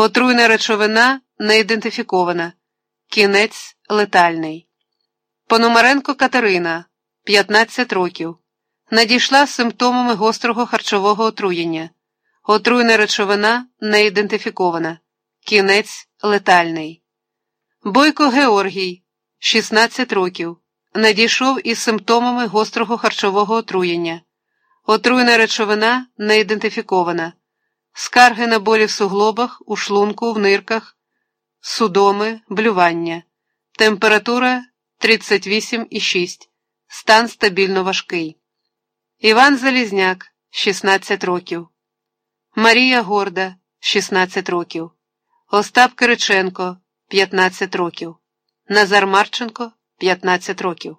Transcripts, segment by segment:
Отруйна речовина не ідентифікована. Кінець летальний. Пономаренко Катерина 15 років. Надійшла з симптомами гострого харчового отруєння. Отруйна речовина не ідентифікована. Кінець летальний. Бойко Георгій 16 років. Надійшов із симптомами гострого харчового отруєння. Отруйна речовина не ідентифікована. Скарги на болі в суглобах, у шлунку, в нирках, судоми, блювання. Температура 38,6. Стан стабільно важкий. Іван Залізняк 16 років. Марія Горда 16 років. Остап Кириченко 15 років. Назар Марченко 15 років.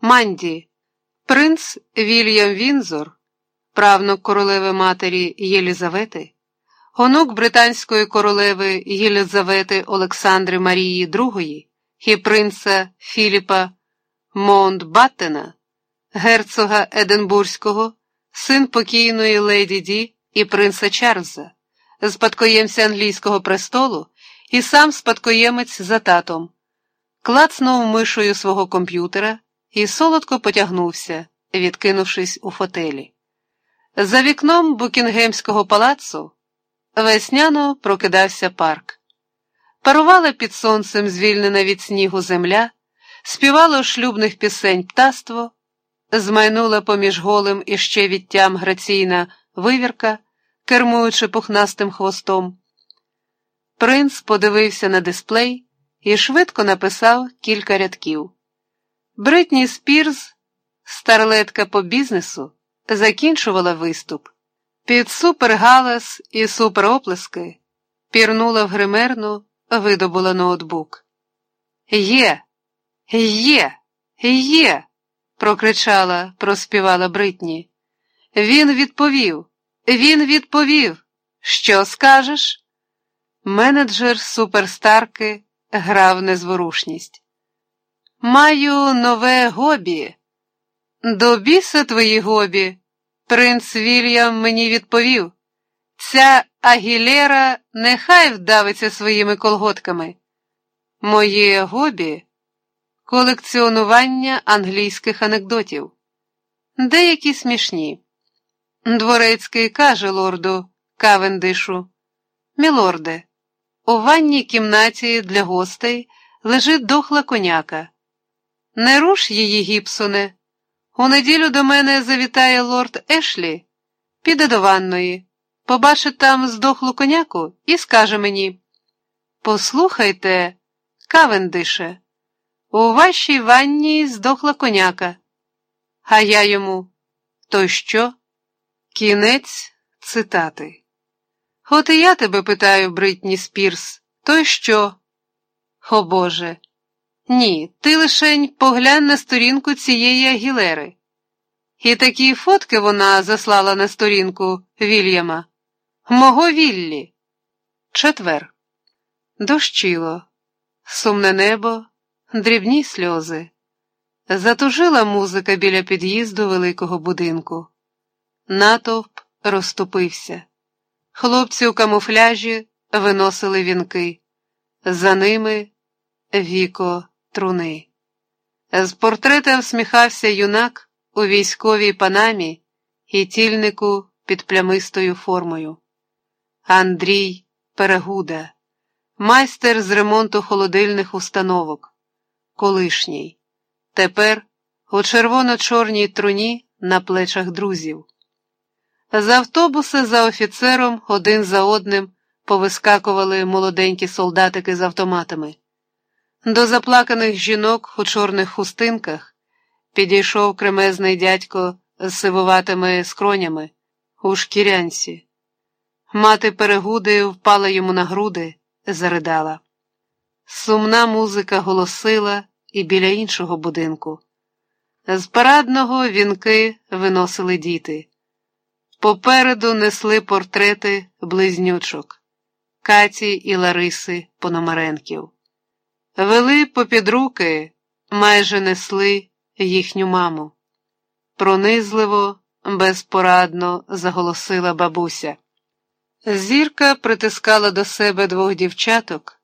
Манді. Принц Вільям Вінзор, правнук королеви матері Єлізавети, онук британської королеви Єлізавети Олександри Марії II і принца Філіпа Монтбаттена, герцога Единбурзького, син покійної леді Ді і принца Чарльза, спадкоємця англійського престолу і сам спадкоємець за татом, клацнув мишою свого комп'ютера і солодко потягнувся, відкинувшись у фотелі. За вікном Букінгемського палацу весняно прокидався парк. Парувала під сонцем звільнена від снігу земля, співало шлюбних пісень птаство, змайнула поміж голим і ще відтям граційна вивірка, кермуючи пухнастим хвостом. Принц подивився на дисплей і швидко написав кілька рядків. Бритні Спірз, старлетка по бізнесу, закінчувала виступ. Під супергалас і супероплески пірнула в гримерну, видобула ноутбук. Є, є, є, прокричала, проспівала Бритні. Він відповів, він відповів. Що скажеш? Менеджер суперстарки грав незворушність. Маю нове гобі. До біса твої гобі. Принц Вільям мені відповів. Ця Агілера нехай вдавиться своїми колготками. Моє гобі колекціонування англійських анекдотів. Деякі смішні. Дворецький каже лорду Кавендишу, Мілорде, у ванній кімнаті для гостей лежить дохла коняка. Не руш її, Гіпсоне. У неділю до мене завітає лорд Ешлі, піде до ванної, побачить там здохлу коняку і скаже мені: Послухайте, Кавендише, у вашій ванні здохла коняка. А я йому, то що? Кінець цитати. От і я тебе питаю, Бритні Спірс, то що? О Боже. Ні, ти лишень поглянь на сторінку цієї Агілери. І такі фотки вона заслала на сторінку Вільяма. Мого Віллі. Четвер. Дощило, сумне небо, дрібні сльози. Затужила музика біля під'їзду великого будинку. Натовп розступився. Хлопці у камуфляжі виносили вінки. За ними віко труни. З портрета всміхався юнак у військовій панамі і тільнику під плямистою формою. Андрій Перегуда, майстер з ремонту холодильних установок, колишній. Тепер у червоно-чорній труні на плечах друзів. З автобуса за офіцером один за одним повискакували молоденькі солдатики з автоматами. До заплаканих жінок у чорних хустинках підійшов кремезний дядько з сивуватими скронями у шкірянці. Мати перегуди впала йому на груди, заридала. Сумна музика голосила і біля іншого будинку. З парадного вінки виносили діти. Попереду несли портрети близнючок Каті і Лариси Пономаренків. Вели попід руки, майже несли їхню маму. Пронизливо, безпорадно заголосила бабуся. Зірка притискала до себе двох дівчаток,